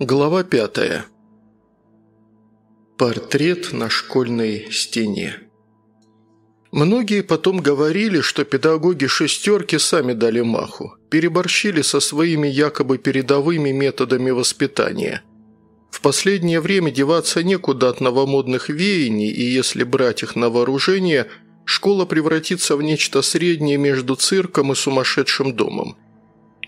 Глава пятая. Портрет на школьной стене. Многие потом говорили, что педагоги «шестерки» сами дали маху, переборщили со своими якобы передовыми методами воспитания. В последнее время деваться некуда от новомодных веяний, и если брать их на вооружение, школа превратится в нечто среднее между цирком и сумасшедшим домом –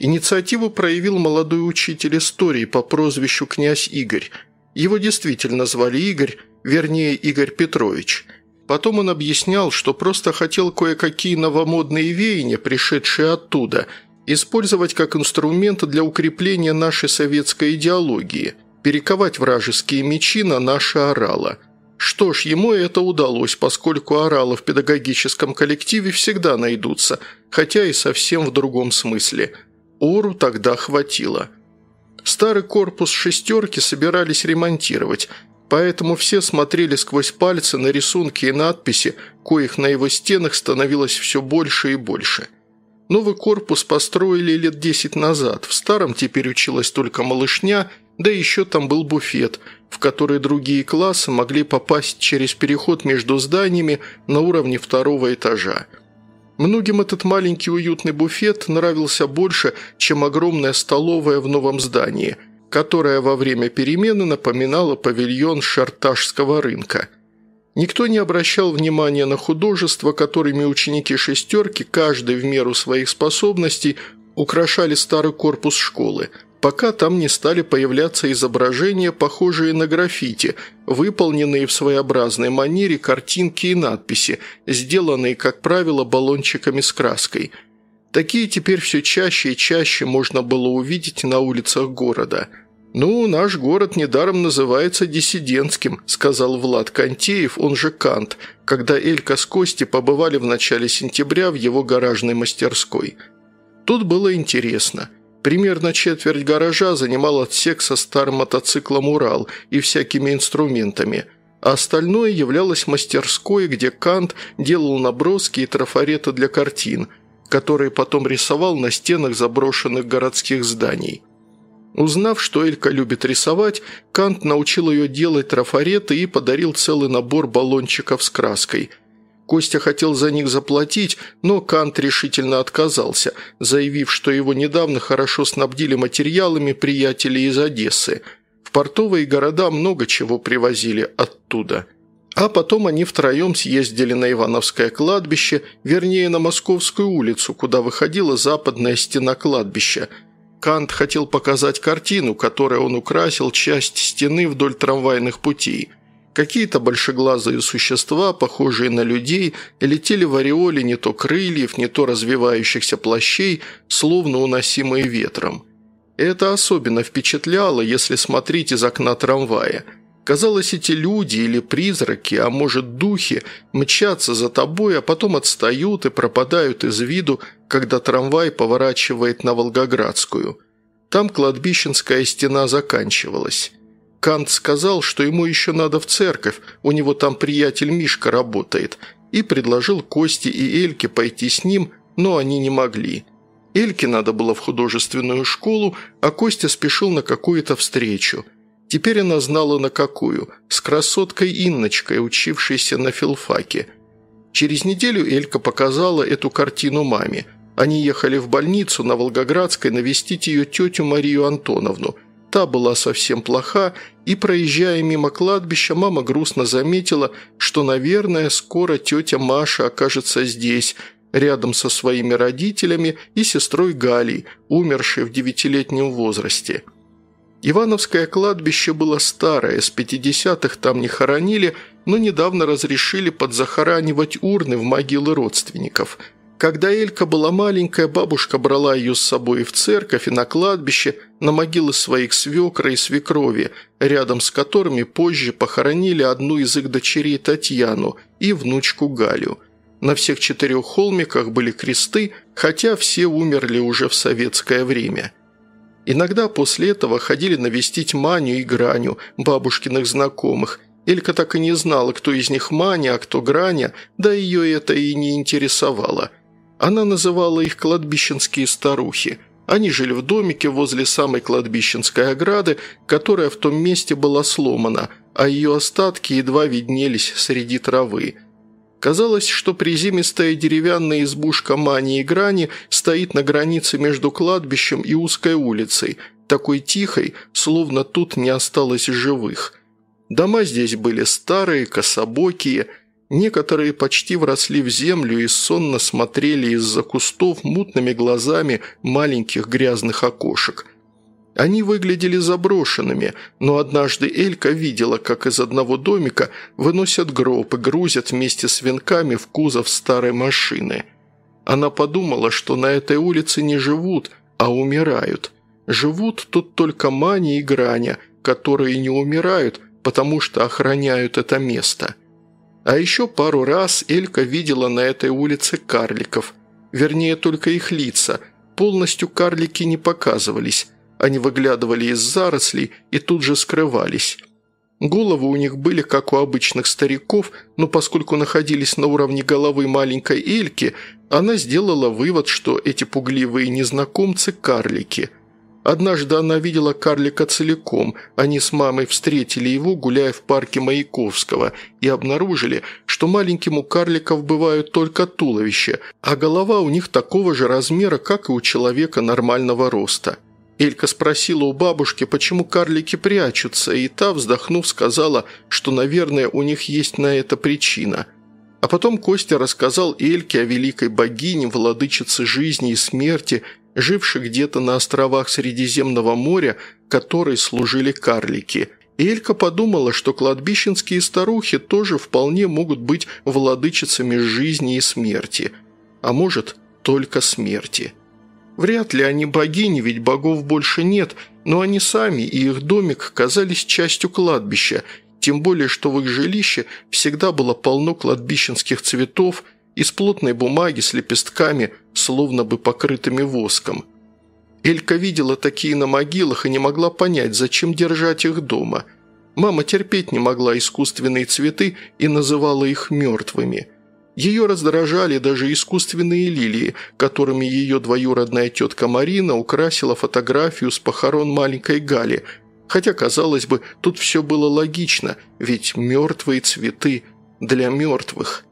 Инициативу проявил молодой учитель истории по прозвищу князь Игорь. Его действительно звали Игорь, вернее Игорь Петрович. Потом он объяснял, что просто хотел кое-какие новомодные веяния, пришедшие оттуда, использовать как инструмент для укрепления нашей советской идеологии, перековать вражеские мечи на наши орала. Что ж, ему это удалось, поскольку оралы в педагогическом коллективе всегда найдутся, хотя и совсем в другом смысле – Ору тогда хватило. Старый корпус «шестерки» собирались ремонтировать, поэтому все смотрели сквозь пальцы на рисунки и надписи, коих на его стенах становилось все больше и больше. Новый корпус построили лет десять назад, в старом теперь училась только малышня, да еще там был буфет, в который другие классы могли попасть через переход между зданиями на уровне второго этажа. Многим этот маленький уютный буфет нравился больше, чем огромная столовая в новом здании, которая во время перемены напоминала павильон шарташского рынка. Никто не обращал внимания на художества, которыми ученики «шестерки», каждый в меру своих способностей, украшали старый корпус школы – пока там не стали появляться изображения, похожие на граффити, выполненные в своеобразной манере картинки и надписи, сделанные, как правило, баллончиками с краской. Такие теперь все чаще и чаще можно было увидеть на улицах города. «Ну, наш город недаром называется диссидентским», – сказал Влад Кантеев, он же Кант, когда Элька с Кости побывали в начале сентября в его гаражной мастерской. Тут было интересно – Примерно четверть гаража занимал отсек со старым мотоциклом «Урал» и всякими инструментами, а остальное являлось мастерской, где Кант делал наброски и трафареты для картин, которые потом рисовал на стенах заброшенных городских зданий. Узнав, что Элька любит рисовать, Кант научил ее делать трафареты и подарил целый набор баллончиков с краской – Костя хотел за них заплатить, но Кант решительно отказался, заявив, что его недавно хорошо снабдили материалами приятели из Одессы. В портовые города много чего привозили оттуда. А потом они втроем съездили на Ивановское кладбище, вернее, на Московскую улицу, куда выходила западная стена кладбища. Кант хотел показать картину, которой он украсил часть стены вдоль трамвайных путей – Какие-то большеглазые существа, похожие на людей, летели в ореоле не то крыльев, не то развивающихся плащей, словно уносимые ветром. Это особенно впечатляло, если смотреть из окна трамвая. Казалось, эти люди или призраки, а может духи, мчатся за тобой, а потом отстают и пропадают из виду, когда трамвай поворачивает на Волгоградскую. Там кладбищенская стена заканчивалась. Кант сказал, что ему еще надо в церковь, у него там приятель Мишка работает, и предложил Косте и Эльке пойти с ним, но они не могли. Эльке надо было в художественную школу, а Костя спешил на какую-то встречу. Теперь она знала на какую, с красоткой Инночкой, учившейся на филфаке. Через неделю Элька показала эту картину маме. Они ехали в больницу на Волгоградской навестить ее тетю Марию Антоновну – Та была совсем плоха, и, проезжая мимо кладбища, мама грустно заметила, что, наверное, скоро тетя Маша окажется здесь, рядом со своими родителями и сестрой Галей, умершей в девятилетнем возрасте. Ивановское кладбище было старое, с 50-х там не хоронили, но недавно разрешили подзахоранивать урны в могилы родственников – когда Элька была маленькая, бабушка брала ее с собой в церковь и на кладбище, на могилы своих свекра и свекрови, рядом с которыми позже похоронили одну из их дочерей Татьяну и внучку Галю. На всех четырех холмиках были кресты, хотя все умерли уже в советское время. Иногда после этого ходили навестить Маню и Граню, бабушкиных знакомых. Элька так и не знала, кто из них Маня, а кто Граня, да ее это и не интересовало – она называла их кладбищенские старухи, Они жили в домике возле самой кладбищенской ограды, которая в том месте была сломана, а ее остатки едва виднелись среди травы. Казалось, что приземистая деревянная избушка Мани и Грани стоит на границе между кладбищем и узкой улицей, такой тихой, словно тут не осталось живых. Дома здесь были старые, кособокие – Некоторые почти вросли в землю и сонно смотрели из-за кустов мутными глазами маленьких грязных окошек. Они выглядели заброшенными, но однажды Элька видела, как из одного домика выносят гроб и грузят вместе с венками в кузов старой машины. Она подумала, что на этой улице не живут, а умирают. Живут тут только Мани и Граня, которые не умирают, потому что охраняют это место. А еще пару раз Элька видела на этой улице карликов. Вернее, только их лица. Полностью карлики не показывались. Они выглядывали из зарослей и тут же скрывались. Головы у них были, как у обычных стариков, но поскольку находились на уровне головы маленькой Эльки, она сделала вывод, что эти пугливые незнакомцы – карлики – Однажды она видела карлика целиком. Они с мамой встретили его, гуляя в парке Маяковского, и обнаружили, что маленьким у карликов бывают только туловища, а голова у них такого же размера, как и у человека нормального роста. Элька спросила у бабушки, почему карлики прячутся, и та, вздохнув, сказала, что, наверное, у них есть на это причина. А потом Костя рассказал Эльке о великой богине, владычице жизни и смерти – живший где-то на островах Средиземного моря, которой служили карлики. И Элька подумала, что кладбищенские старухи тоже вполне могут быть владычицами жизни и смерти. А может, только смерти. Вряд ли они богини, ведь богов больше нет, но они сами и их домик казались частью кладбища, тем более, что в их жилище всегда было полно кладбищенских цветов – из плотной бумаги с лепестками, словно бы покрытыми воском. Элька видела такие на могилах и не могла понять, зачем держать их дома. Мама терпеть не могла искусственные цветы и называла их мертвыми. Ее раздражали даже искусственные лилии, которыми ее двоюродная тетка Марина украсила фотографию с похорон маленькой Гали, хотя, казалось бы, тут все было логично, ведь мертвые цветы для мертвых –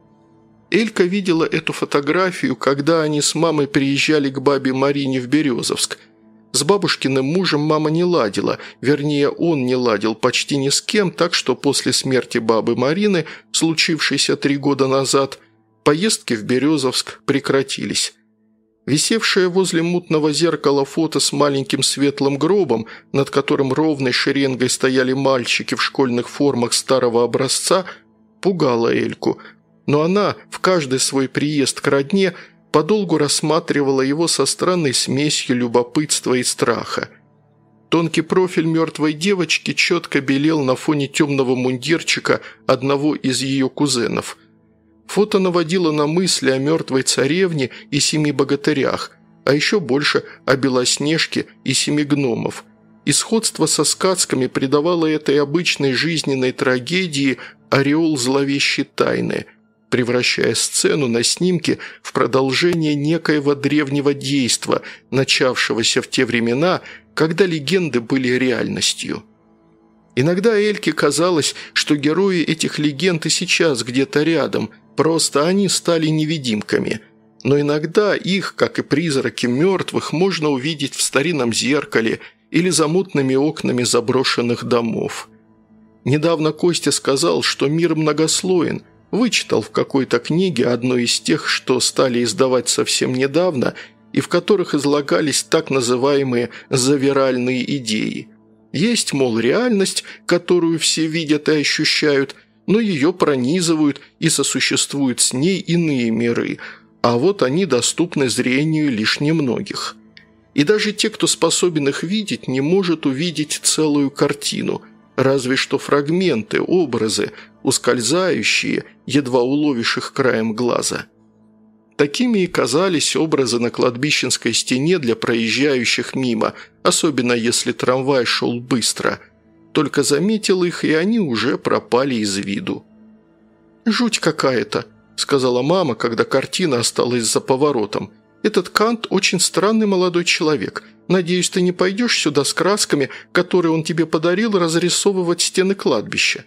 Элька видела эту фотографию, когда они с мамой приезжали к бабе Марине в Березовск. С бабушкиным мужем мама не ладила, вернее, он не ладил почти ни с кем, так что после смерти бабы Марины, случившейся три года назад, поездки в Березовск прекратились. Висевшее возле мутного зеркала фото с маленьким светлым гробом, над которым ровной шеренгой стояли мальчики в школьных формах старого образца, пугало Эльку – но она в каждый свой приезд к родне подолгу рассматривала его со странной смесью любопытства и страха. Тонкий профиль мертвой девочки четко белел на фоне темного мундирчика одного из ее кузенов. Фото наводило на мысли о мертвой царевне и семи богатырях, а еще больше о Белоснежке и семи гномов. И сходство со сказками придавало этой обычной жизненной трагедии ореол зловещей тайны – превращая сцену на снимке в продолжение некоего древнего действа, начавшегося в те времена, когда легенды были реальностью. Иногда Эльке казалось, что герои этих легенд и сейчас где-то рядом, просто они стали невидимками. Но иногда их, как и призраки мертвых, можно увидеть в старинном зеркале или за мутными окнами заброшенных домов. Недавно Костя сказал, что мир многослоен – Вычитал в какой-то книге одну из тех, что стали издавать совсем недавно, и в которых излагались так называемые «завиральные идеи». Есть, мол, реальность, которую все видят и ощущают, но ее пронизывают и сосуществуют с ней иные миры, а вот они доступны зрению лишь немногих. И даже те, кто способен их видеть, не может увидеть целую картину – разве что фрагменты, образы, ускользающие, едва уловишь их краем глаза. Такими и казались образы на кладбищенской стене для проезжающих мимо, особенно если трамвай шел быстро. Только заметил их, и они уже пропали из виду. «Жуть какая-то», – сказала мама, когда картина осталась за поворотом. Этот Кант очень странный молодой человек. Надеюсь, ты не пойдешь сюда с красками, которые он тебе подарил, разрисовывать стены кладбища?»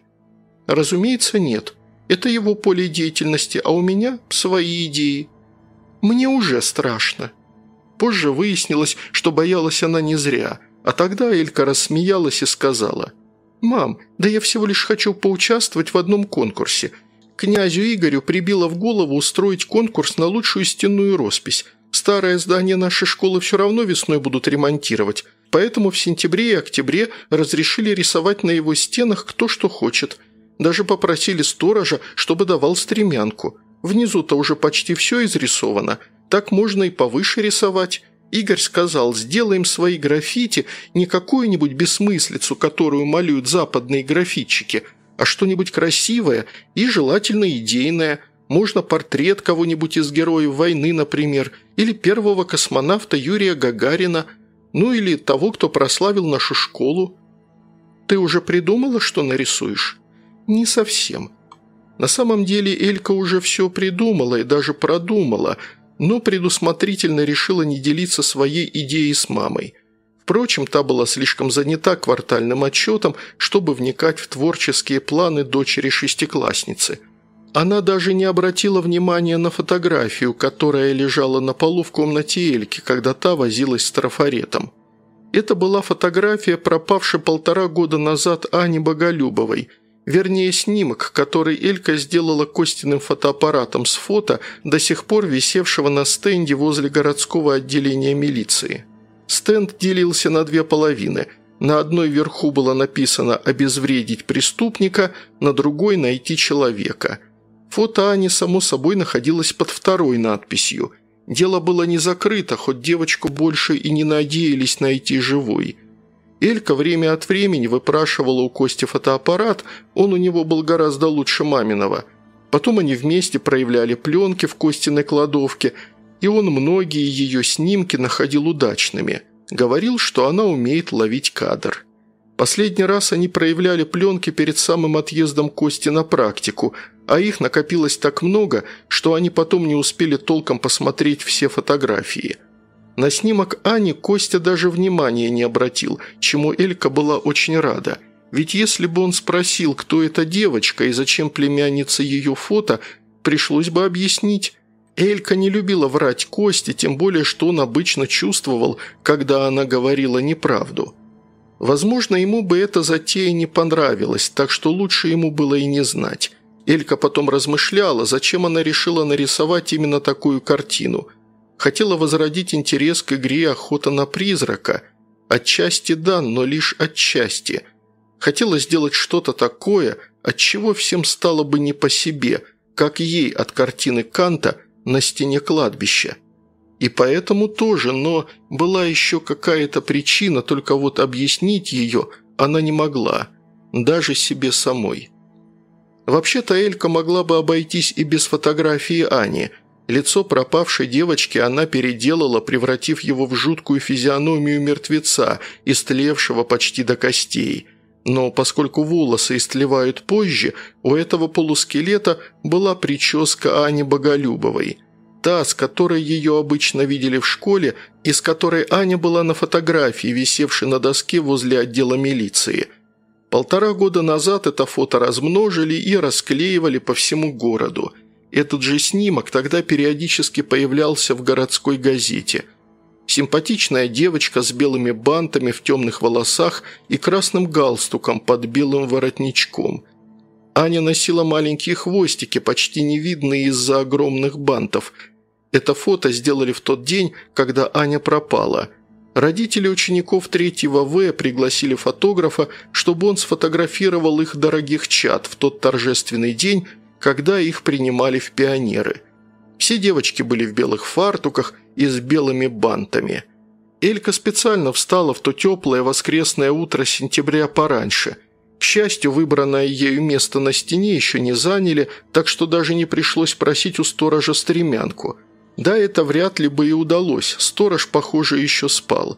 «Разумеется, нет. Это его поле деятельности, а у меня свои идеи. Мне уже страшно». Позже выяснилось, что боялась она не зря, а тогда Элька рассмеялась и сказала, «Мам, да я всего лишь хочу поучаствовать в одном конкурсе. Князю Игорю прибило в голову устроить конкурс на лучшую стенную роспись. Старое здание нашей школы все равно весной будут ремонтировать, поэтому в сентябре и октябре разрешили рисовать на его стенах кто что хочет. Даже попросили сторожа, чтобы давал стремянку. Внизу-то уже почти все изрисовано, так можно и повыше рисовать. Игорь сказал, сделаем свои граффити не какую-нибудь бессмыслицу, которую малюют западные графитчики, а что-нибудь красивое и желательно идейное. Можно портрет кого-нибудь из героев войны, например, или первого космонавта Юрия Гагарина, ну или того, кто прославил нашу школу. Ты уже придумала, что нарисуешь? Не совсем. На самом деле Элька уже все придумала и даже продумала – но предусмотрительно решила не делиться своей идеей с мамой. Впрочем, та была слишком занята квартальным отчетом, чтобы вникать в творческие планы дочери-шестиклассницы. Она даже не обратила внимания на фотографию, которая лежала на полу в комнате Эльки, когда та возилась с трафаретом. Это была фотография, пропавшей полтора года назад Ани Боголюбовой – Вернее, снимок, который Элька сделала Костиным фотоаппаратом с фото, до сих пор висевшего на стенде возле городского отделения милиции. Стенд делился на две половины. На одной верху было написано «обезвредить преступника», на другой «найти человека». Фото Ани, само собой, находилось под второй надписью. Дело было не закрыто, хоть девочку больше и не надеялись найти живой – Элька время от времени выпрашивала у Кости фотоаппарат, он у него был гораздо лучше маминого. Потом они вместе проявляли пленки в Костиной кладовке, и он многие ее снимки находил удачными. Говорил, что она умеет ловить кадр. Последний раз они проявляли пленки перед самым отъездом Кости на практику, а их накопилось так много, что они потом не успели толком посмотреть все фотографии – на снимок Ани Костя даже внимания не обратил, чему Элька была очень рада. Ведь если бы он спросил, кто эта девочка и зачем племянница ее фото, пришлось бы объяснить. Элька не любила врать Косте, тем более, что он обычно чувствовал, когда она говорила неправду. Возможно, ему бы эта затея не понравилась, так что лучше ему было и не знать. Элька потом размышляла, зачем она решила нарисовать именно такую картину – хотела возродить интерес к игре «Охота на призрака». Отчасти да, но лишь отчасти. Хотела сделать что-то такое, от чего всем стало бы не по себе, как ей от картины Канта на стене кладбища. И поэтому тоже, но была еще какая-то причина, только вот объяснить ее она не могла, даже себе самой. Вообще-то Элька могла бы обойтись и без фотографии Ани – Лицо пропавшей девочки она переделала, превратив его в жуткую физиономию мертвеца, истлевшего почти до костей. Но поскольку волосы истлевают позже, у этого полускелета была прическа Ани Боголюбовой. Та, с которой ее обычно видели в школе, и с которой Аня была на фотографии, висевшей на доске возле отдела милиции. Полтора года назад это фото размножили и расклеивали по всему городу – этот же снимок тогда периодически появлялся в городской газете. Симпатичная девочка с белыми бантами в темных волосах и красным галстуком под белым воротничком. Аня носила маленькие хвостики, почти не видные из-за огромных бантов. Это фото сделали в тот день, когда Аня пропала. Родители учеников третьего В пригласили фотографа, чтобы он сфотографировал их дорогих чад в тот торжественный день, когда их принимали в пионеры. Все девочки были в белых фартуках и с белыми бантами. Элька специально встала в то теплое воскресное утро сентября пораньше. К счастью, выбранное ею место на стене еще не заняли, так что даже не пришлось просить у сторожа стремянку. Да, это вряд ли бы и удалось, сторож, похоже, еще спал.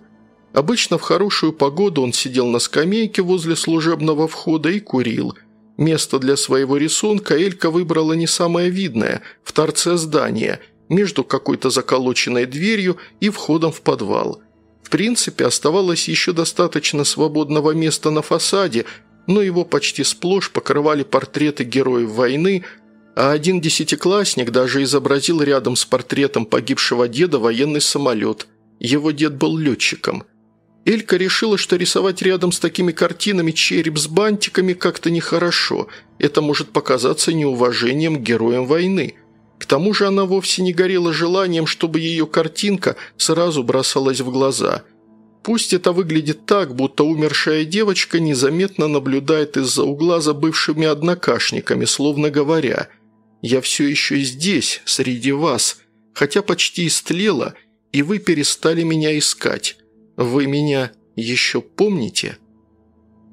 Обычно в хорошую погоду он сидел на скамейке возле служебного входа и курил – Место для своего рисунка Элька выбрала не самое видное, в торце здания, между какой-то заколоченной дверью и входом в подвал. В принципе, оставалось еще достаточно свободного места на фасаде, но его почти сплошь покрывали портреты героев войны, а один десятиклассник даже изобразил рядом с портретом погибшего деда военный самолет. Его дед был летчиком. Элька решила, что рисовать рядом с такими картинами череп с бантиками как-то нехорошо. Это может показаться неуважением к героям войны. К тому же она вовсе не горела желанием, чтобы ее картинка сразу бросалась в глаза. Пусть это выглядит так, будто умершая девочка незаметно наблюдает из-за угла за бывшими однокашниками, словно говоря «Я все еще здесь, среди вас, хотя почти истлела, и вы перестали меня искать». Вы меня еще помните?»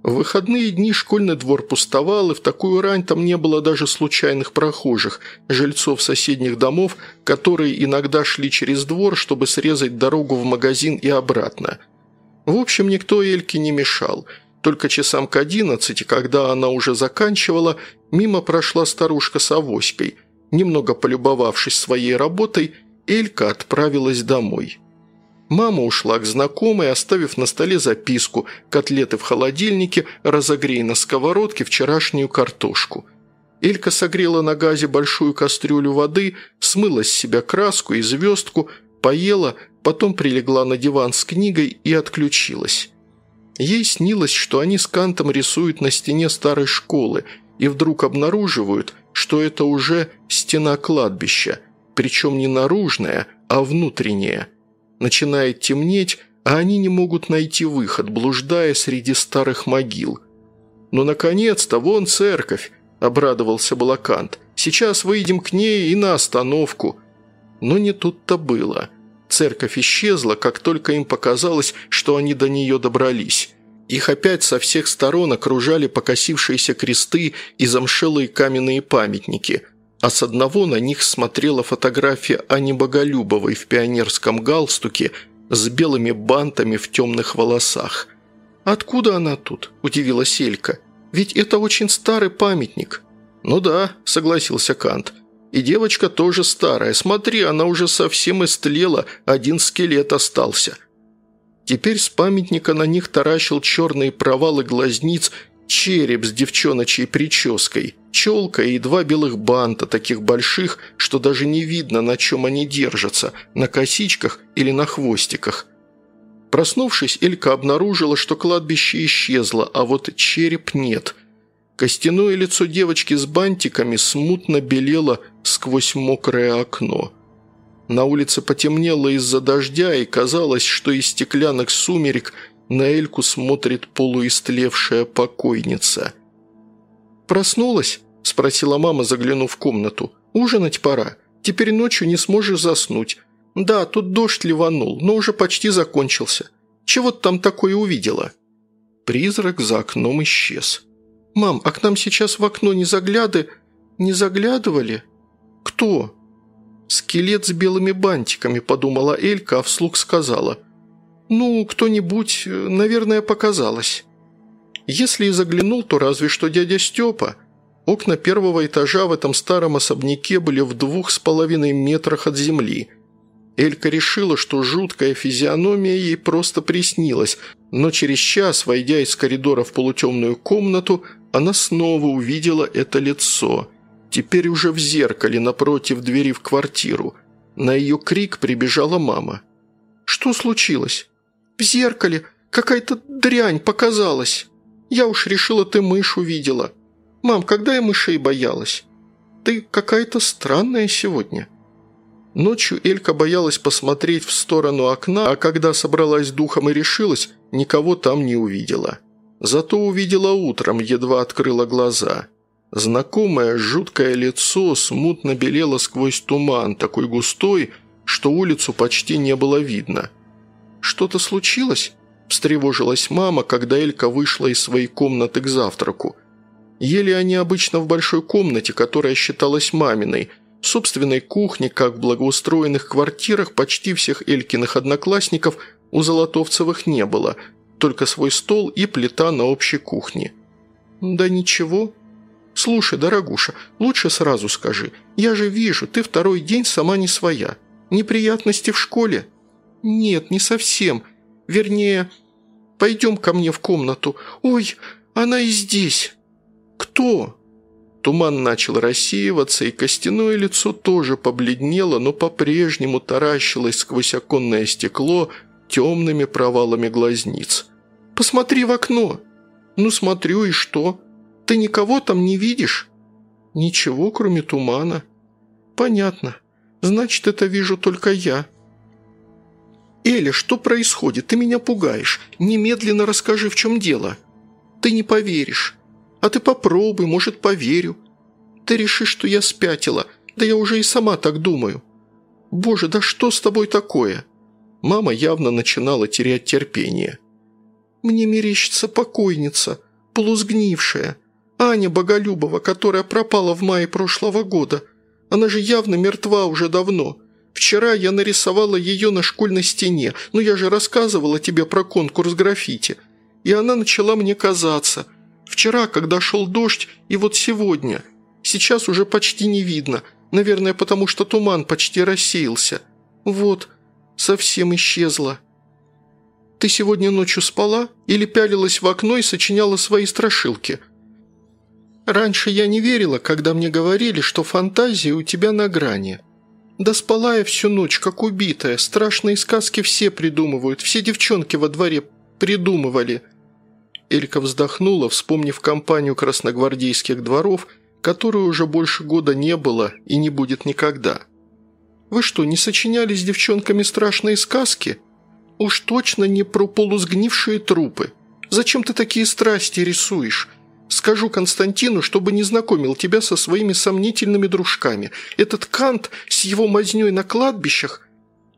В выходные дни школьный двор пустовал, и в такую рань там не было даже случайных прохожих, жильцов соседних домов, которые иногда шли через двор, чтобы срезать дорогу в магазин и обратно. В общем, никто Эльке не мешал. Только часам к одиннадцати, когда она уже заканчивала, мимо прошла старушка с авоськой. Немного полюбовавшись своей работой, Элька отправилась домой. Мама ушла к знакомой, оставив на столе записку «Котлеты в холодильнике, разогрей на сковородке вчерашнюю картошку». Элька согрела на газе большую кастрюлю воды, смыла с себя краску и звездку, поела, потом прилегла на диван с книгой и отключилась. Ей снилось, что они с Кантом рисуют на стене старой школы и вдруг обнаруживают, что это уже стена кладбища, причем не наружная, а внутренняя – Начинает темнеть, а они не могут найти выход, блуждая среди старых могил. «Ну, наконец-то, вон церковь!» – обрадовался Балакант. «Сейчас выйдем к ней и на остановку». Но не тут-то было. Церковь исчезла, как только им показалось, что они до нее добрались. Их опять со всех сторон окружали покосившиеся кресты и замшелые каменные памятники – а с одного на них смотрела фотография Ани Боголюбовой в пионерском галстуке с белыми бантами в темных волосах. «Откуда она тут?» – удивилась Элька. «Ведь это очень старый памятник». «Ну да», – согласился Кант. «И девочка тоже старая. Смотри, она уже совсем истлела, один скелет остался». Теперь с памятника на них таращил черные провалы глазниц череп с девчоночей прической, челка и два белых банта, таких больших, что даже не видно, на чем они держатся, на косичках или на хвостиках. Проснувшись, Элька обнаружила, что кладбище исчезло, а вот череп нет. Костяное лицо девочки с бантиками смутно белело сквозь мокрое окно. На улице потемнело из-за дождя, и казалось, что из стеклянных сумерек – на Эльку смотрит полуистлевшая покойница. «Проснулась?» – спросила мама, заглянув в комнату. «Ужинать пора. Теперь ночью не сможешь заснуть. Да, тут дождь ливанул, но уже почти закончился. Чего ты там такое увидела?» Призрак за окном исчез. «Мам, а к нам сейчас в окно не загляды... не заглядывали?» «Кто?» «Скелет с белыми бантиками», – подумала Элька, а вслух сказала – «Ну, кто-нибудь, наверное, показалось». Если и заглянул, то разве что дядя Степа. Окна первого этажа в этом старом особняке были в двух с половиной метрах от земли. Элька решила, что жуткая физиономия ей просто приснилась, но через час, войдя из коридора в полутемную комнату, она снова увидела это лицо. Теперь уже в зеркале напротив двери в квартиру. На ее крик прибежала мама. «Что случилось?» В зеркале какая-то дрянь показалась. Я уж решила, ты мышь увидела. Мам, когда я мышей боялась? Ты какая-то странная сегодня». Ночью Элька боялась посмотреть в сторону окна, а когда собралась духом и решилась, никого там не увидела. Зато увидела утром, едва открыла глаза. Знакомое жуткое лицо смутно белело сквозь туман, такой густой, что улицу почти не было видно – «Что-то случилось?» – встревожилась мама, когда Элька вышла из своей комнаты к завтраку. Ели они обычно в большой комнате, которая считалась маминой, собственной кухни, как в благоустроенных квартирах почти всех Элькиных одноклассников у Золотовцевых не было, только свой стол и плита на общей кухне. «Да ничего». Слушай, дорогуша, лучше сразу скажи. Я же вижу, ты второй день сама не своя. Неприятности в школе?» «Нет, не совсем. Вернее, пойдем ко мне в комнату. Ой, она и здесь». «Кто?» Туман начал рассеиваться, и костяное лицо тоже побледнело, но по-прежнему таращилось сквозь оконное стекло темными провалами глазниц. «Посмотри в окно!» «Ну, смотрю, и что? Ты никого там не видишь?» «Ничего, кроме тумана». «Понятно. Значит, это вижу только я». «Эля, что происходит? Ты меня пугаешь. Немедленно расскажи, в чем дело». «Ты не поверишь. А ты попробуй, может, поверю. Ты решишь, что я спятила. Да я уже и сама так думаю. Боже, да что с тобой такое?» Мама явно начинала терять терпение. «Мне мерещится покойница, полусгнившая. Аня Боголюбова, которая пропала в мае прошлого года. Она же явно мертва уже давно. Вчера я нарисовала ее на школьной стене, но я же рассказывала тебе про конкурс граффити. И она начала мне казаться – Вчера, когда шел дождь, и вот сегодня. Сейчас уже почти не видно. Наверное, потому что туман почти рассеялся. Вот, совсем исчезла. Ты сегодня ночью спала или пялилась в окно и сочиняла свои страшилки? Раньше я не верила, когда мне говорили, что фантазия у тебя на грани. Да спала я всю ночь, как убитая. Страшные сказки все придумывают, все девчонки во дворе придумывали – Элька вздохнула, вспомнив компанию красногвардейских дворов, которой уже больше года не было и не будет никогда. «Вы что, не сочиняли с девчонками страшные сказки? Уж точно не про полусгнившие трупы. Зачем ты такие страсти рисуешь? Скажу Константину, чтобы не знакомил тебя со своими сомнительными дружками. Этот Кант с его мазнёй на кладбищах...»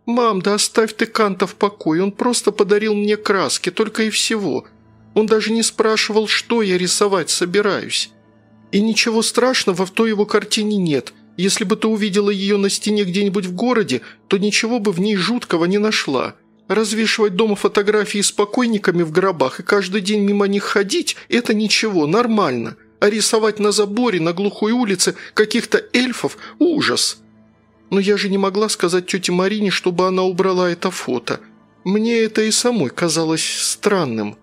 «Мам, да оставь ты Канта в покое, он просто подарил мне краски, только и всего. Он даже не спрашивал, что я рисовать собираюсь. И ничего страшного в той его картине нет. Если бы ты увидела ее на стене где-нибудь в городе, то ничего бы в ней жуткого не нашла. Развешивать дома фотографии с покойниками в гробах и каждый день мимо них ходить – это ничего, нормально. А рисовать на заборе на глухой улице каких-то эльфов – ужас. Но я же не могла сказать тете Марине, чтобы она убрала это фото. Мне это и самой казалось странным.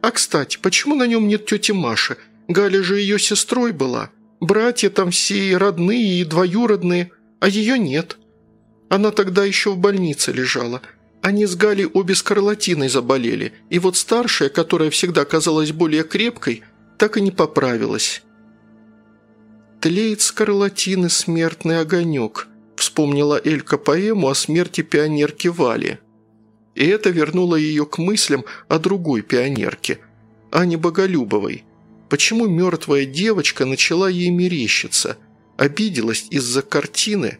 А, кстати, почему на нем нет тети Маши? Галя же ее сестрой была. Братья там все и родные, и двоюродные, а ее нет. Она тогда еще в больнице лежала. Они с Галей обе скарлатиной заболели, и вот старшая, которая всегда казалась более крепкой, так и не поправилась. «Тлеет скарлатины смертный огонек», – вспомнила Элька поэму о смерти пионерки Вали. И это вернуло ее к мыслям о другой пионерке, Ане Боголюбовой. Почему мертвая девочка начала ей мерещиться? Обиделась из-за картины?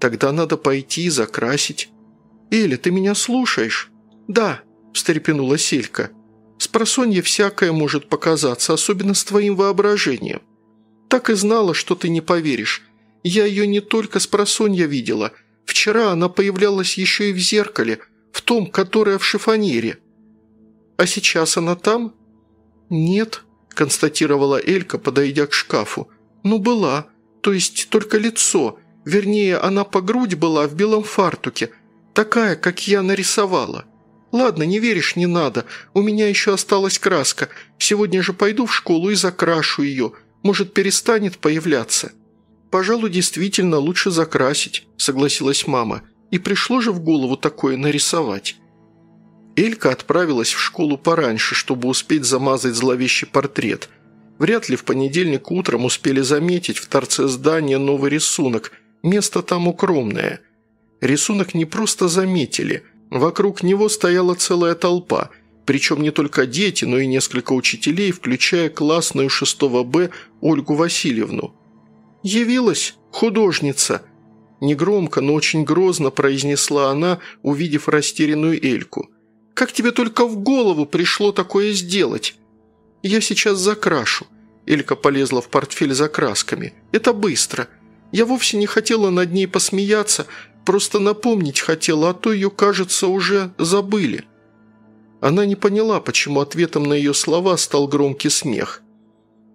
Тогда надо пойти и закрасить. «Эля, ты меня слушаешь?» «Да», – встрепенула Селька. «Спросонье всякое может показаться, особенно с твоим воображением. Так и знала, что ты не поверишь. Я ее не только с просонья видела. Вчера она появлялась еще и в зеркале – в том, которое в шифонере. А сейчас она там?» «Нет», – констатировала Элька, подойдя к шкафу. «Ну, была. То есть только лицо. Вернее, она по грудь была в белом фартуке. Такая, как я нарисовала. Ладно, не веришь, не надо. У меня еще осталась краска. Сегодня же пойду в школу и закрашу ее. Может, перестанет появляться». «Пожалуй, действительно лучше закрасить», – согласилась мама. И пришло же в голову такое нарисовать. Элька отправилась в школу пораньше, чтобы успеть замазать зловещий портрет. Вряд ли в понедельник утром успели заметить в торце здания новый рисунок. Место там укромное. Рисунок не просто заметили. Вокруг него стояла целая толпа. Причем не только дети, но и несколько учителей, включая классную 6 Б Ольгу Васильевну. «Явилась художница», Негромко, но очень грозно произнесла она, увидев растерянную Эльку. «Как тебе только в голову пришло такое сделать?» «Я сейчас закрашу». Элька полезла в портфель за красками. «Это быстро. Я вовсе не хотела над ней посмеяться, просто напомнить хотела, а то ее, кажется, уже забыли». Она не поняла, почему ответом на ее слова стал громкий смех.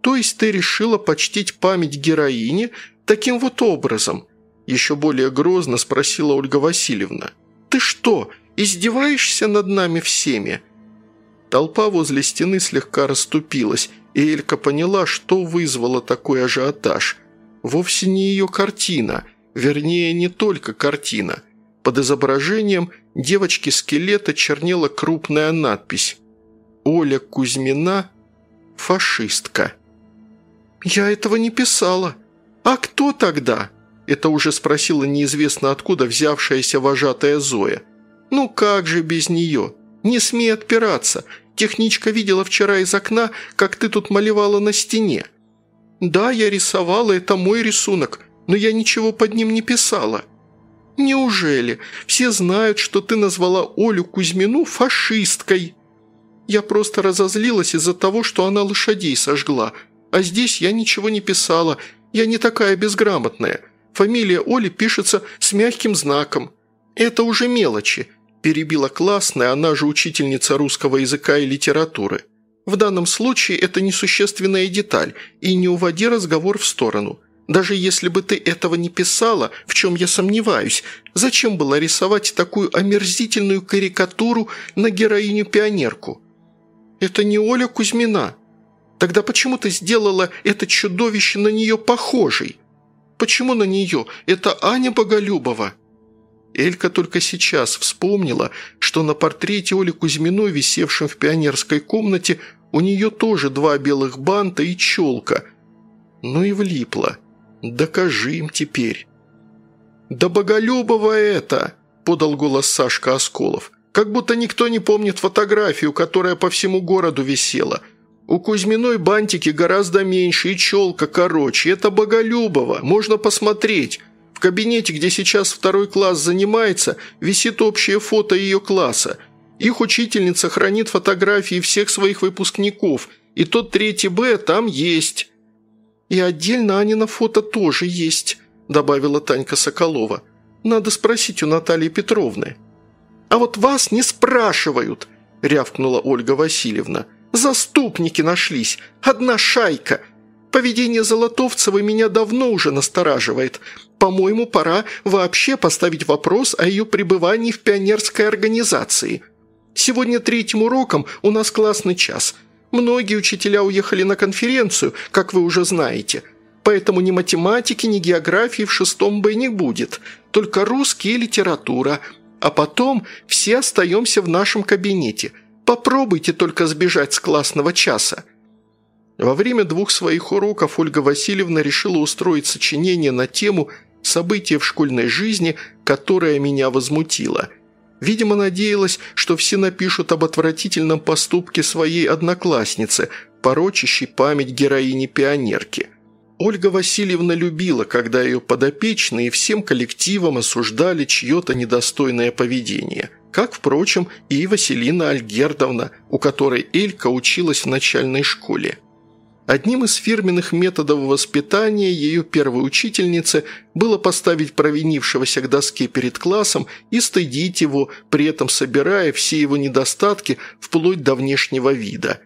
То есть ты решила почтить память героини таким вот образом?» Еще более грозно спросила Ольга Васильевна. «Ты что, издеваешься над нами всеми?» Толпа возле стены слегка расступилась, и Элька поняла, что вызвало такой ажиотаж. Вовсе не ее картина, вернее, не только картина. Под изображением девочки-скелета чернела крупная надпись «Оля Кузьмина – фашистка». «Я этого не писала. А кто тогда?» Это уже спросила неизвестно откуда взявшаяся вожатая Зоя. «Ну как же без нее? Не смей отпираться. Техничка видела вчера из окна, как ты тут малевала на стене». «Да, я рисовала, это мой рисунок, но я ничего под ним не писала». «Неужели? Все знают, что ты назвала Олю Кузьмину фашисткой?» «Я просто разозлилась из-за того, что она лошадей сожгла, а здесь я ничего не писала, я не такая безграмотная. Фамилия Оли пишется с мягким знаком. Это уже мелочи», – перебила классная, она же учительница русского языка и литературы. «В данном случае это несущественная деталь, и не уводи разговор в сторону. Даже если бы ты этого не писала, в чем я сомневаюсь, зачем было рисовать такую омерзительную карикатуру на героиню-пионерку?» «Это не Оля Кузьмина. Тогда почему ты сделала это чудовище на нее похожей?» Почему на нее? Это Аня Боголюбова». Элька только сейчас вспомнила, что на портрете Оли Кузьминой, висевшем в пионерской комнате, у нее тоже два белых банта и челка. Ну и влипла. Докажи им теперь. «Да Боголюбова это!» – подал голос Сашка Осколов. «Как будто никто не помнит фотографию, которая по всему городу висела. У Кузьминой бантики гораздо меньше и челка короче. Это Боголюбова, можно посмотреть. В кабинете, где сейчас второй класс занимается, висит общее фото ее класса. Их учительница хранит фотографии всех своих выпускников, и тот третий Б там есть». «И отдельно Анина фото тоже есть», – добавила Танька Соколова. «Надо спросить у Натальи Петровны». «А вот вас не спрашивают», – рявкнула Ольга Васильевна. Заступники нашлись. Одна шайка. Поведение Золотовцевой меня давно уже настораживает. По-моему, пора вообще поставить вопрос о ее пребывании в пионерской организации. Сегодня третьим уроком у нас классный час. Многие учителя уехали на конференцию, как вы уже знаете. Поэтому ни математики, ни географии в шестом Б не будет. Только русский и литература. А потом все остаемся в нашем кабинете – Попробуйте только сбежать с классного часа». Во время двух своих уроков Ольга Васильевна решила устроить сочинение на тему «События в школьной жизни, которое меня возмутило». Видимо, надеялась, что все напишут об отвратительном поступке своей одноклассницы, порочащей память героини-пионерки. Ольга Васильевна любила, когда ее подопечные всем коллективом осуждали чье-то недостойное поведение – как, впрочем, и Василина Альгердовна, у которой Элька училась в начальной школе. Одним из фирменных методов воспитания ее первой учительницы было поставить провинившегося к доске перед классом и стыдить его, при этом собирая все его недостатки вплоть до внешнего вида.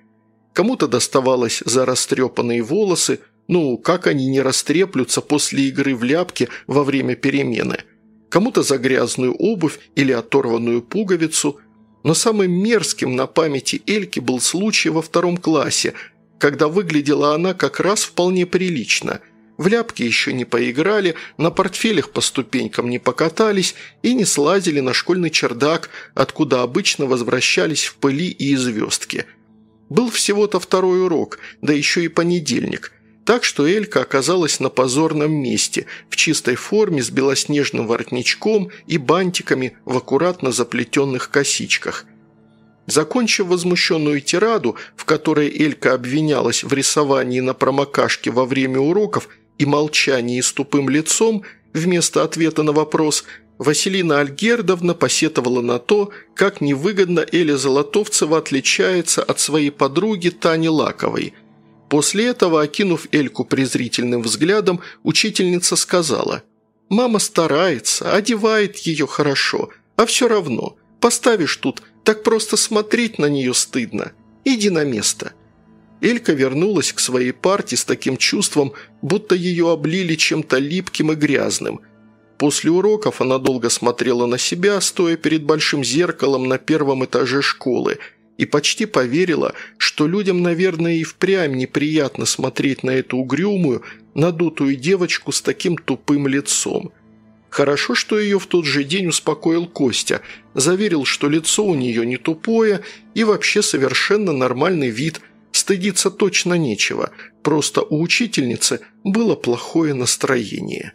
Кому-то доставалось за растрепанные волосы, ну, как они не растреплются после игры в ляпки во время перемены – кому-то за грязную обувь или оторванную пуговицу, но самым мерзким на памяти Эльки был случай во втором классе, когда выглядела она как раз вполне прилично. В ляпки еще не поиграли, на портфелях по ступенькам не покатались и не слазили на школьный чердак, откуда обычно возвращались в пыли и звездки. Был всего-то второй урок, да еще и понедельник – так что Элька оказалась на позорном месте, в чистой форме с белоснежным воротничком и бантиками в аккуратно заплетенных косичках. Закончив возмущенную тираду, в которой Элька обвинялась в рисовании на промокашке во время уроков и молчании с тупым лицом, вместо ответа на вопрос, Василина Альгердовна посетовала на то, как невыгодно Эля Золотовцева отличается от своей подруги Тани Лаковой – После этого, окинув Эльку презрительным взглядом, учительница сказала, «Мама старается, одевает ее хорошо, а все равно, поставишь тут, так просто смотреть на нее стыдно. Иди на место». Элька вернулась к своей парте с таким чувством, будто ее облили чем-то липким и грязным. После уроков она долго смотрела на себя, стоя перед большим зеркалом на первом этаже школы, и почти поверила, что людям, наверное, и впрямь неприятно смотреть на эту угрюмую, надутую девочку с таким тупым лицом. Хорошо, что ее в тот же день успокоил Костя, заверил, что лицо у нее не тупое и вообще совершенно нормальный вид – Стыдиться точно нечего, просто у учительницы было плохое настроение.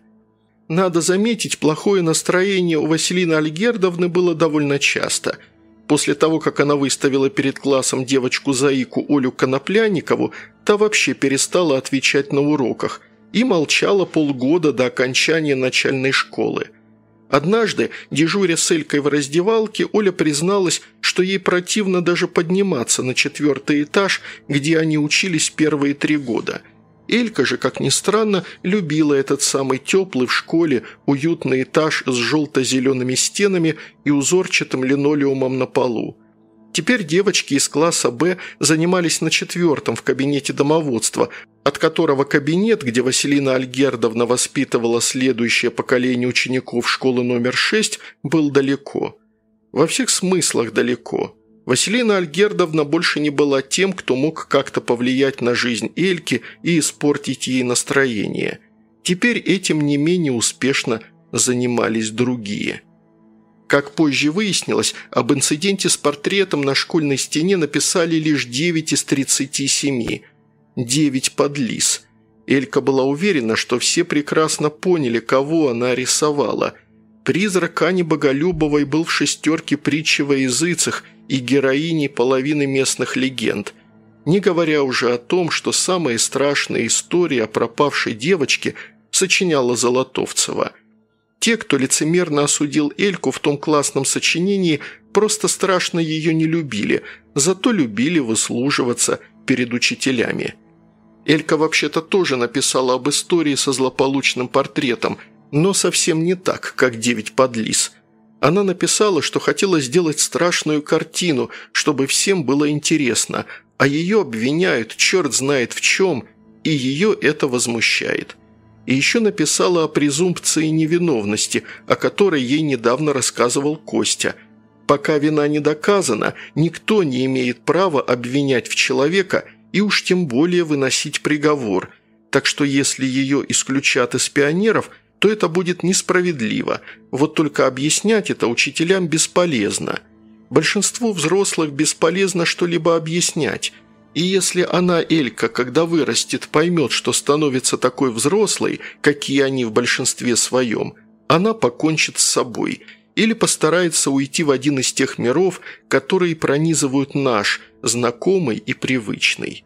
Надо заметить, плохое настроение у Василины Альгердовны было довольно часто. После того, как она выставила перед классом девочку-заику Олю Конопляникову, та вообще перестала отвечать на уроках и молчала полгода до окончания начальной школы. Однажды, дежуря с Элькой в раздевалке, Оля призналась, что ей противно даже подниматься на четвертый этаж, где они учились первые три года. Элька же, как ни странно, любила этот самый теплый в школе уютный этаж с желто-зелеными стенами и узорчатым линолеумом на полу. Теперь девочки из класса «Б» занимались на четвертом в кабинете домоводства, от которого кабинет, где Василина Альгердовна воспитывала следующее поколение учеников школы номер 6, был далеко. Во всех смыслах далеко. Василина Альгердовна больше не была тем, кто мог как-то повлиять на жизнь Эльки и испортить ей настроение. Теперь этим не менее успешно занимались другие. Как позже выяснилось, об инциденте с портретом на школьной стене написали лишь 9 из 37. 9 подлиз. Элька была уверена, что все прекрасно поняли, кого она рисовала. Призрак Ани Боголюбовой был в шестерке притчи во языцах и героиней половины местных легенд. Не говоря уже о том, что самая страшная история о пропавшей девочке сочиняла Золотовцева – те, кто лицемерно осудил Эльку в том классном сочинении, просто страшно ее не любили, зато любили выслуживаться перед учителями. Элька вообще-то тоже написала об истории со злополучным портретом, но совсем не так, как «Девять подлиз». Она написала, что хотела сделать страшную картину, чтобы всем было интересно, а ее обвиняют черт знает в чем, и ее это возмущает и еще написала о презумпции невиновности, о которой ей недавно рассказывал Костя. Пока вина не доказана, никто не имеет права обвинять в человека и уж тем более выносить приговор. Так что если ее исключат из пионеров, то это будет несправедливо. Вот только объяснять это учителям бесполезно. Большинству взрослых бесполезно что-либо объяснять – и если она, Элька, когда вырастет, поймет, что становится такой взрослой, какие они в большинстве своем, она покончит с собой или постарается уйти в один из тех миров, которые пронизывают наш, знакомый и привычный.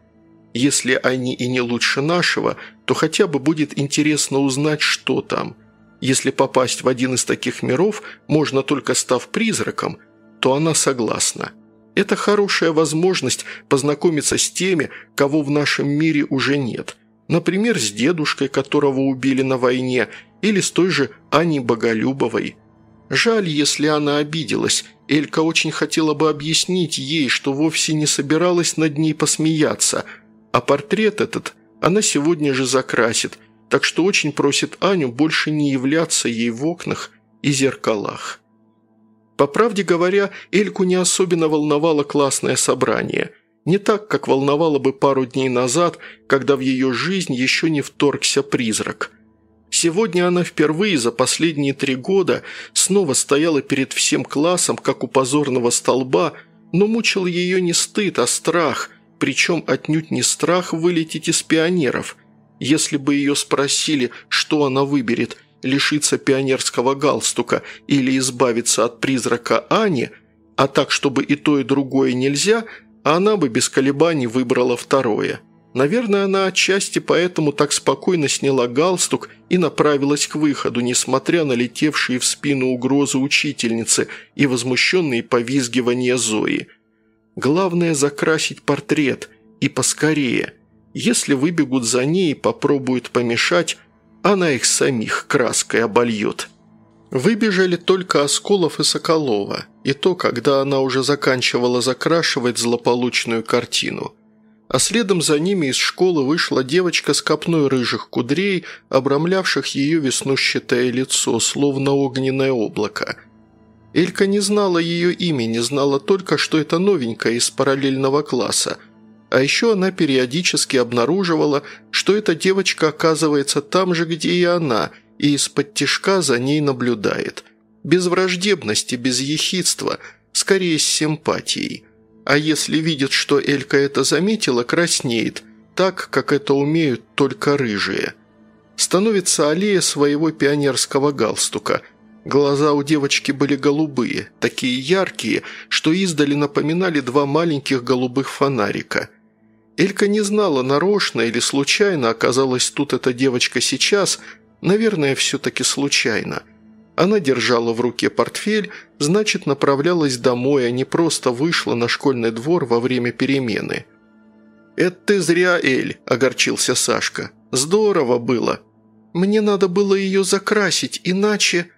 Если они и не лучше нашего, то хотя бы будет интересно узнать, что там. Если попасть в один из таких миров можно только став призраком, то она согласна – это хорошая возможность познакомиться с теми, кого в нашем мире уже нет. Например, с дедушкой, которого убили на войне, или с той же Аней Боголюбовой. Жаль, если она обиделась. Элька очень хотела бы объяснить ей, что вовсе не собиралась над ней посмеяться, а портрет этот она сегодня же закрасит, так что очень просит Аню больше не являться ей в окнах и зеркалах. По правде говоря, Эльку не особенно волновало классное собрание. Не так, как волновало бы пару дней назад, когда в ее жизнь еще не вторгся призрак. Сегодня она впервые за последние три года снова стояла перед всем классом, как у позорного столба, но мучил ее не стыд, а страх, причем отнюдь не страх вылететь из пионеров. Если бы ее спросили, что она выберет – лишиться пионерского галстука или избавиться от призрака Ани, а так, чтобы и то, и другое нельзя, она бы без колебаний выбрала второе. Наверное, она отчасти поэтому так спокойно сняла галстук и направилась к выходу, несмотря на летевшие в спину угрозы учительницы и возмущенные повизгивания Зои. Главное – закрасить портрет, и поскорее. Если выбегут за ней и попробуют помешать – она их самих краской обольет. Выбежали только Осколов и Соколова, и то, когда она уже заканчивала закрашивать злополучную картину. а следом за ними из школы вышла девочка с копной рыжих кудрей, обрамлявших ее веснущатое лицо, словно огненное облако. Элька не знала ее имени, знала только, что это новенькая из параллельного класса. А еще она периодически обнаруживала, что эта девочка оказывается там же, где и она, и из-под тишка за ней наблюдает. Без враждебности, без ехидства, скорее с симпатией – а если видит, что Элька это заметила, краснеет, так, как это умеют только рыжие. Становится аллея своего пионерского галстука. Глаза у девочки были голубые, такие яркие, что издали напоминали два маленьких голубых фонарика. Элька не знала, нарочно или случайно оказалась тут эта девочка сейчас, наверное, все-таки случайно – она держала в руке портфель, значит, направлялась домой, а не просто вышла на школьный двор во время перемены. «Это ты зря, Эль», – огорчился Сашка. «Здорово было. Мне надо было ее закрасить, иначе...»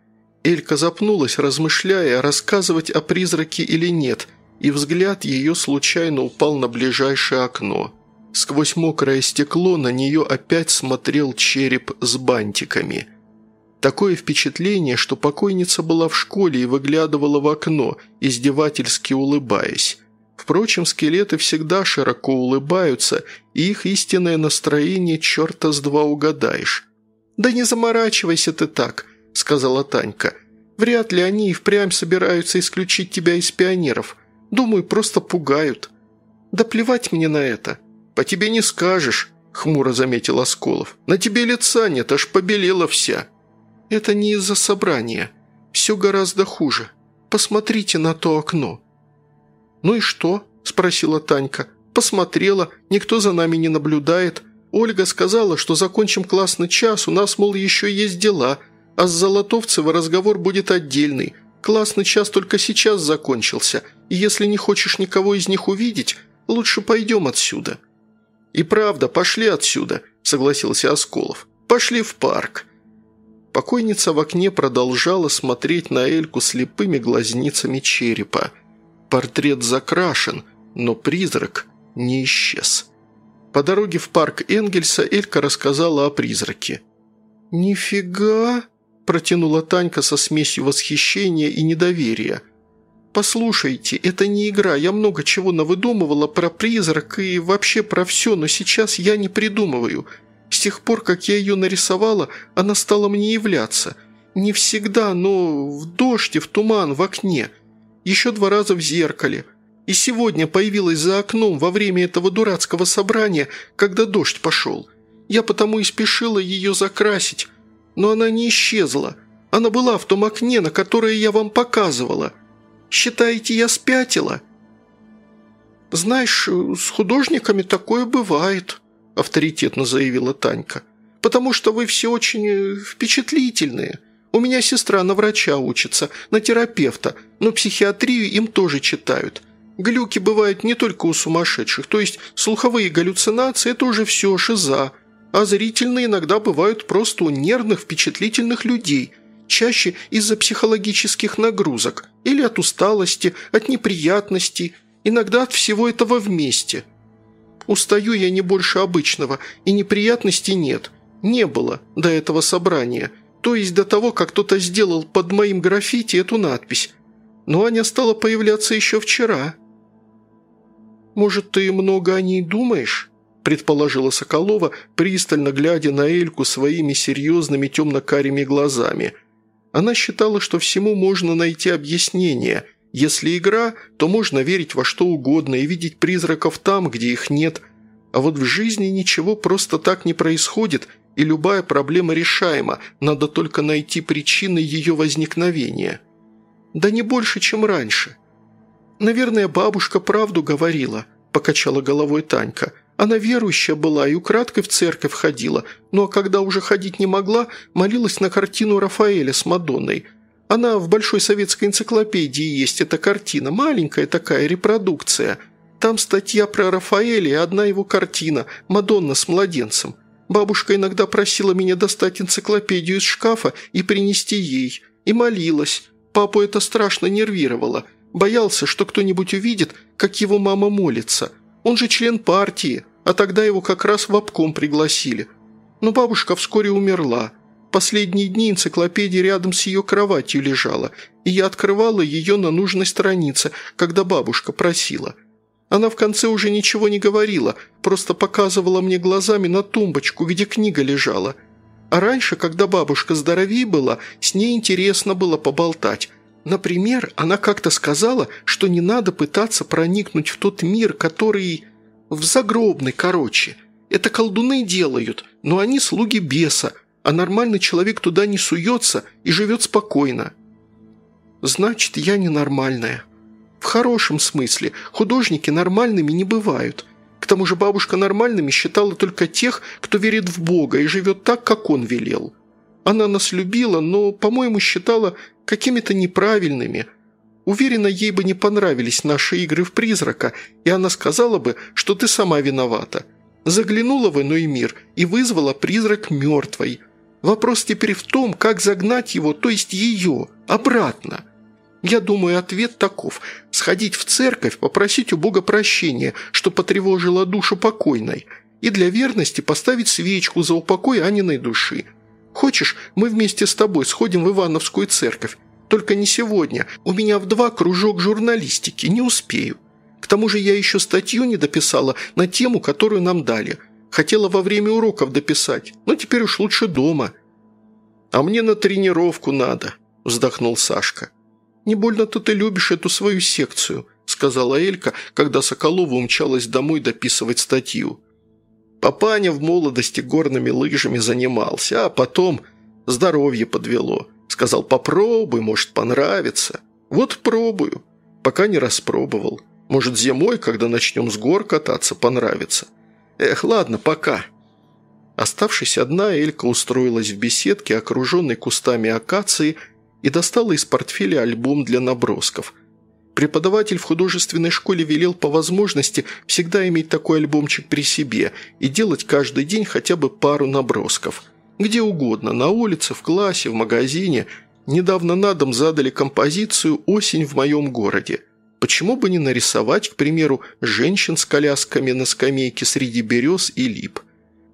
Элька запнулась, размышляя, рассказывать о призраке или нет, и взгляд ее случайно упал на ближайшее окно. Сквозь мокрое стекло на нее опять смотрел череп с бантиками – Такое впечатление, что покойница была в школе и выглядывала в окно, издевательски улыбаясь. Впрочем, скелеты всегда широко улыбаются, и их истинное настроение черта с два угадаешь. «Да не заморачивайся ты так», – сказала Танька. «Вряд ли они и впрямь собираются исключить тебя из пионеров. Думаю, просто пугают». «Да плевать мне на это». «По тебе не скажешь», – хмуро заметил Осколов. «На тебе лица нет, аж побелела вся». Это не из-за собрания. Все гораздо хуже. Посмотрите на то окно». «Ну и что?» – спросила Танька. «Посмотрела, никто за нами не наблюдает. Ольга сказала, что закончим классный час, у нас, мол, еще есть дела, а с Золотовцева разговор будет отдельный. Классный час только сейчас закончился, и если не хочешь никого из них увидеть, лучше пойдем отсюда». «И правда, пошли отсюда», – согласился Осколов. «Пошли в парк». Покойница в окне продолжала смотреть на Эльку слепыми глазницами черепа. Портрет закрашен, но призрак не исчез. По дороге в парк Энгельса Элька рассказала о призраке. «Нифига!» – протянула Танька со смесью восхищения и недоверия. «Послушайте, это не игра, я много чего навыдумывала про призрак и вообще про все, но сейчас я не придумываю. С тех пор, как я ее нарисовала, она стала мне являться. Не всегда, но в дождь и в туман, в окне. Еще два раза в зеркале. И сегодня появилась за окном во время этого дурацкого собрания, когда дождь пошел. Я потому и спешила ее закрасить. Но она не исчезла. Она была в том окне, на которое я вам показывала. Считаете, я спятила?» «Знаешь, с художниками такое бывает», – авторитетно заявила Танька. «Потому что вы все очень э, впечатлительные. У меня сестра на врача учится, на терапевта, но психиатрию им тоже читают. Глюки бывают не только у сумасшедших, то есть слуховые галлюцинации – это уже все шиза, а зрительные иногда бывают просто у нервных, впечатлительных людей, чаще из-за психологических нагрузок или от усталости, от неприятностей, иногда от всего этого вместе». Устаю я не больше обычного, и неприятностей нет. Не было до этого собрания. То есть до того, как кто-то сделал под моим граффити эту надпись. Но Аня стала появляться еще вчера. «Может, ты много о ней думаешь?» Предположила Соколова, пристально глядя на Эльку своими серьезными темно-карими глазами. Она считала, что всему можно найти объяснение – если игра, то можно верить во что угодно и видеть призраков там, где их нет. А вот в жизни ничего просто так не происходит, и любая проблема решаема, надо только найти причины ее возникновения. Да не больше, чем раньше. «Наверное, бабушка правду говорила», – покачала головой Танька. «Она верующая была и украдкой в церковь ходила, но когда уже ходить не могла, молилась на картину Рафаэля с Мадонной – она в Большой советской энциклопедии есть эта картина, маленькая такая репродукция. Там статья про Рафаэля и одна его картина «Мадонна с младенцем». Бабушка иногда просила меня достать энциклопедию из шкафа и принести ей. И молилась. Папу это страшно нервировало. Боялся, что кто-нибудь увидит, как его мама молится. Он же член партии, а тогда его как раз в обком пригласили. Но бабушка вскоре умерла. Последние дни энциклопедия рядом с ее кроватью лежала, и я открывала ее на нужной странице, когда бабушка просила. Она в конце уже ничего не говорила, просто показывала мне глазами на тумбочку, где книга лежала. А раньше, когда бабушка здоровее была, с ней интересно было поболтать. Например, она как-то сказала, что не надо пытаться проникнуть в тот мир, который... в загробный, короче. Это колдуны делают, но они слуги беса, а нормальный человек туда не суется и живет спокойно. Значит, я ненормальная. В хорошем смысле, художники нормальными не бывают. К тому же бабушка нормальными считала только тех, кто верит в Бога и живет так, как он велел. Она нас любила, но, по-моему, считала какими-то неправильными. Уверена, ей бы не понравились наши игры в призрака, и она сказала бы, что ты сама виновата. Заглянула в иной мир и вызвала призрак мертвой. Вопрос теперь в том, как загнать его, то есть ее, обратно. Я думаю, ответ таков – сходить в церковь, попросить у Бога прощения, что потревожила душу покойной, и для верности поставить свечку за упокой Аниной души. Хочешь, мы вместе с тобой сходим в Ивановскую церковь? Только не сегодня. У меня в два кружок журналистики, не успею. К тому же я еще статью не дописала на тему, которую нам дали. Хотела во время уроков дописать, но теперь уж лучше дома». «А мне на тренировку надо», – вздохнул Сашка. «Не больно-то ты любишь эту свою секцию», – сказала Элька, когда Соколова умчалась домой дописывать статью. Папаня в молодости горными лыжами занимался, а потом здоровье подвело. Сказал, попробуй, может понравится. Вот пробую, пока не распробовал. Может зимой, когда начнем с гор кататься, понравится. Эх, ладно, пока. Оставшись одна, Элька устроилась в беседке, окруженной кустами акации, и достала из портфеля альбом для набросков. Преподаватель в художественной школе велел по возможности всегда иметь такой альбомчик при себе и делать каждый день хотя бы пару набросков. Где угодно, на улице, в классе, в магазине. Недавно на дом задали композицию «Осень в моем городе». Почему бы не нарисовать, к примеру, женщин с колясками на скамейке среди берез и лип –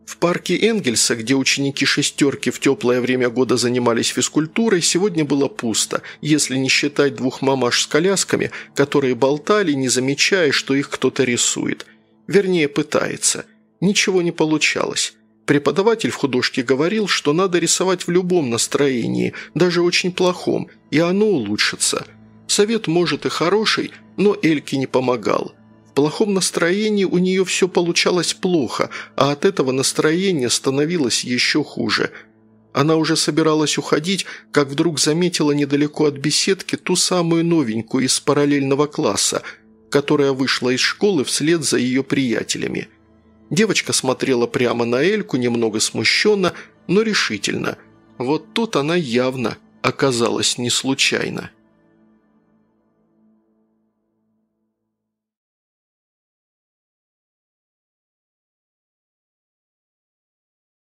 в парке Энгельса, где ученики «шестерки» в теплое время года занимались физкультурой, сегодня было пусто, если не считать двух мамаш с колясками, которые болтали, не замечая, что их кто-то рисует. Вернее, пытается. Ничего не получалось. Преподаватель в художке говорил, что надо рисовать в любом настроении, даже очень плохом, и оно улучшится. Совет может и хороший, но Эльке не помогал плохом настроении у нее все получалось плохо, а от этого настроение становилось еще хуже. Она уже собиралась уходить, как вдруг заметила недалеко от беседки ту самую новенькую из параллельного класса, которая вышла из школы вслед за ее приятелями. Девочка смотрела прямо на Эльку, немного смущенно, но решительно. Вот тут она явно оказалась не случайно.